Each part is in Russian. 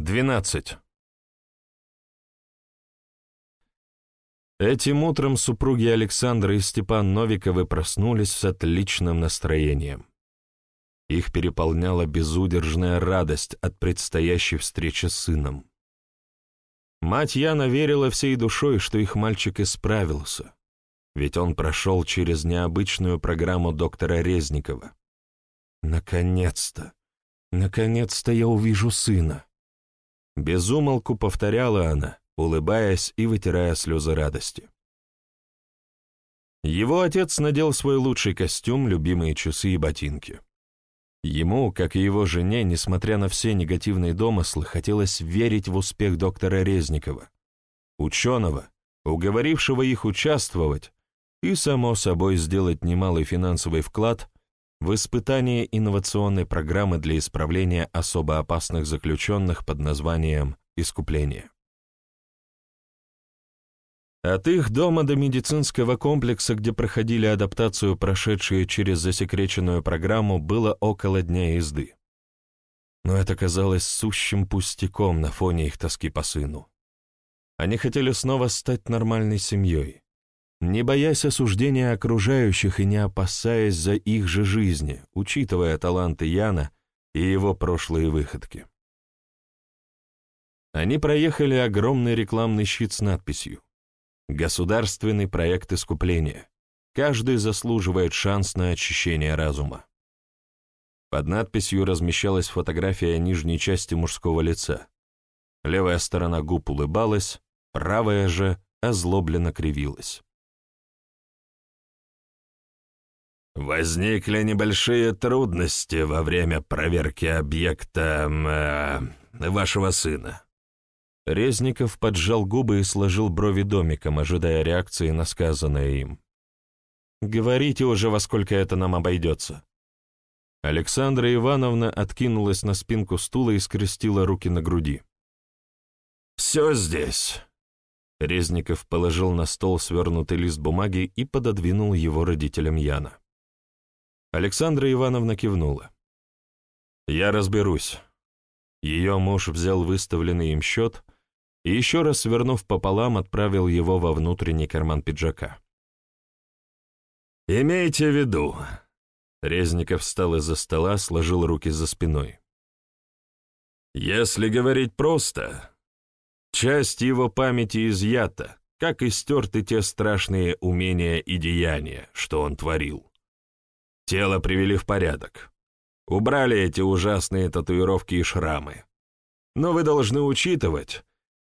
12. Этим утром супруги Александра и Степан Новиковы проснулись с отличным настроением. Их переполняла безудержная радость от предстоящей встречи с сыном. Мать Яна верила всей душой, что их мальчик исправился, ведь он прошел через необычную программу доктора Резникова. «Наконец-то! Наконец-то я увижу сына!» Безумолку повторяла она, улыбаясь и вытирая слезы радости. Его отец надел свой лучший костюм, любимые часы и ботинки. Ему, как и его жене, несмотря на все негативные домыслы, хотелось верить в успех доктора Резникова, ученого, уговорившего их участвовать и, само собой, сделать немалый финансовый вклад в испытание инновационной программы для исправления особо опасных заключенных под названием «Искупление». От их дома до медицинского комплекса, где проходили адаптацию прошедшие через засекреченную программу, было около дня езды. Но это казалось сущим пустяком на фоне их тоски по сыну. Они хотели снова стать нормальной семьей, не боясь осуждения окружающих и не опасаясь за их же жизни, учитывая таланты Яна и его прошлые выходки. Они проехали огромный рекламный щит с надписью «Государственный проект искупления. Каждый заслуживает шанс на очищение разума». Под надписью размещалась фотография нижней части мужского лица. Левая сторона губ улыбалась, правая же озлобленно кривилась. Возникли небольшие трудности во время проверки объекта э, вашего сына. Резников поджал губы и сложил брови домиком, ожидая реакции на сказанное им. «Говорите уже, во сколько это нам обойдется». Александра Ивановна откинулась на спинку стула и скрестила руки на груди. «Все здесь». Резников положил на стол свернутый лист бумаги и пододвинул его родителям Яна. Александра Ивановна кивнула. «Я разберусь». Ее муж взял выставленный им счет и, еще раз свернув пополам, отправил его во внутренний карман пиджака. «Имейте в виду», — Резников встал из-за стола, сложил руки за спиной. «Если говорить просто, часть его памяти изъята, как и стерты те страшные умения и деяния, что он творил. Тело привели в порядок. Убрали эти ужасные татуировки и шрамы. Но вы должны учитывать,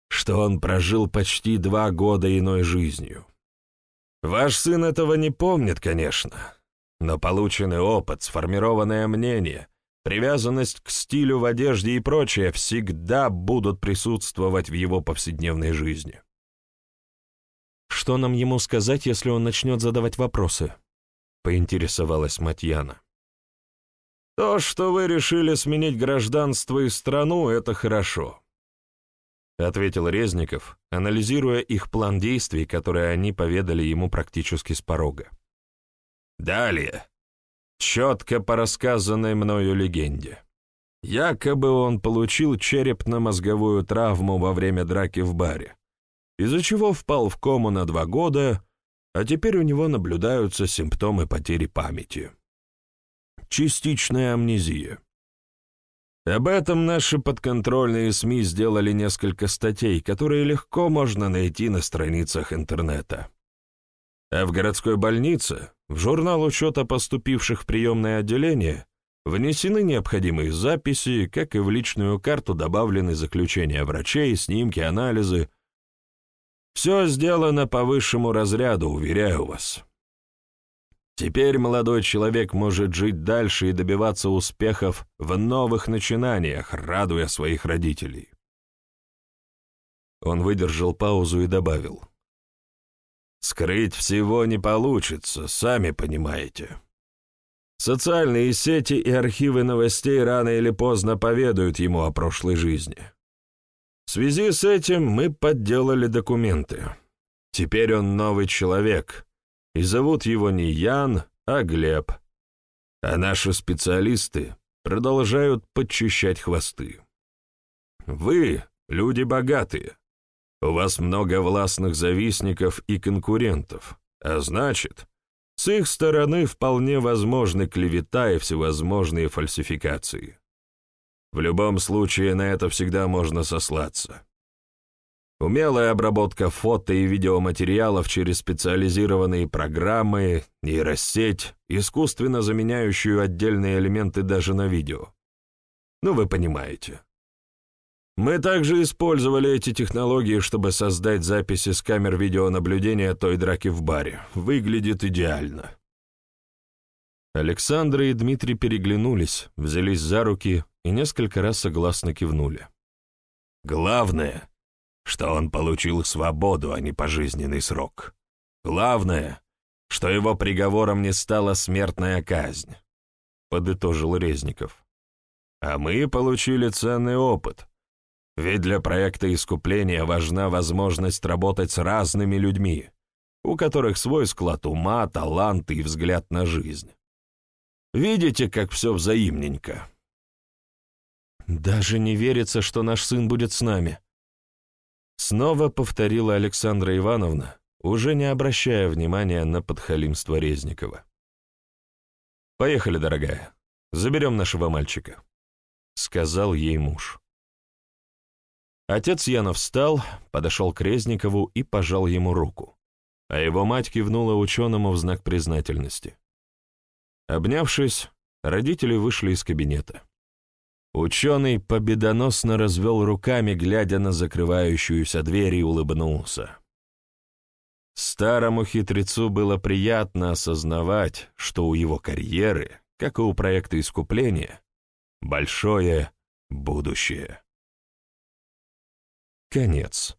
что он прожил почти два года иной жизнью. Ваш сын этого не помнит, конечно, но полученный опыт, сформированное мнение, привязанность к стилю в одежде и прочее всегда будут присутствовать в его повседневной жизни. Что нам ему сказать, если он начнет задавать вопросы? Поинтересовалась Матьяна. «То, что вы решили сменить гражданство и страну, это хорошо», — ответил Резников, анализируя их план действий, который они поведали ему практически с порога. «Далее. Четко по рассказанной мною легенде. Якобы он получил черепно-мозговую травму во время драки в баре, из-за чего впал в кому на два года а теперь у него наблюдаются симптомы потери памяти. Частичная амнезия. Об этом наши подконтрольные СМИ сделали несколько статей, которые легко можно найти на страницах интернета. А в городской больнице, в журнал учета поступивших в приемное отделение, внесены необходимые записи, как и в личную карту добавлены заключения врачей, снимки, анализы, все сделано по высшему разряду, уверяю вас. Теперь молодой человек может жить дальше и добиваться успехов в новых начинаниях, радуя своих родителей. Он выдержал паузу и добавил. «Скрыть всего не получится, сами понимаете. Социальные сети и архивы новостей рано или поздно поведают ему о прошлой жизни. Связи с этим мы подделали документы. Теперь он новый человек, и зовут его не Ян, а Глеб. А наши специалисты продолжают подчищать хвосты. Вы — люди богатые. У вас много властных завистников и конкурентов, а значит, с их стороны вполне возможны клевета и всевозможные фальсификации. В любом случае на это всегда можно сослаться. Умелая обработка фото и видеоматериалов через специализированные программы, нейросеть, искусственно заменяющую отдельные элементы даже на видео. Ну, вы понимаете. Мы также использовали эти технологии, чтобы создать записи с камер видеонаблюдения той драки в баре. Выглядит идеально. Александр и Дмитрий переглянулись, взялись за руки и несколько раз согласно кивнули. Главное, что он получил свободу, а не пожизненный срок. Главное, что его приговором не стала смертная казнь, — подытожил Резников. А мы получили ценный опыт, ведь для проекта искупления важна возможность работать с разными людьми, у которых свой склад ума, талант и взгляд на жизнь. Видите, как все взаимненько. «Даже не верится, что наш сын будет с нами», Снова повторила Александра Ивановна, уже не обращая внимания на подхалимство Резникова. «Поехали, дорогая, заберем нашего мальчика», — сказал ей муж. Отец Яна встал, подошел к Резникову и пожал ему руку, а его мать кивнула ученому в знак признательности. Обнявшись, родители вышли из кабинета. Ученый победоносно развел руками, глядя на закрывающуюся дверь, и улыбнулся. Старому хитрецу было приятно осознавать, что у его карьеры, как и у проекта искупления, большое будущее. Конец.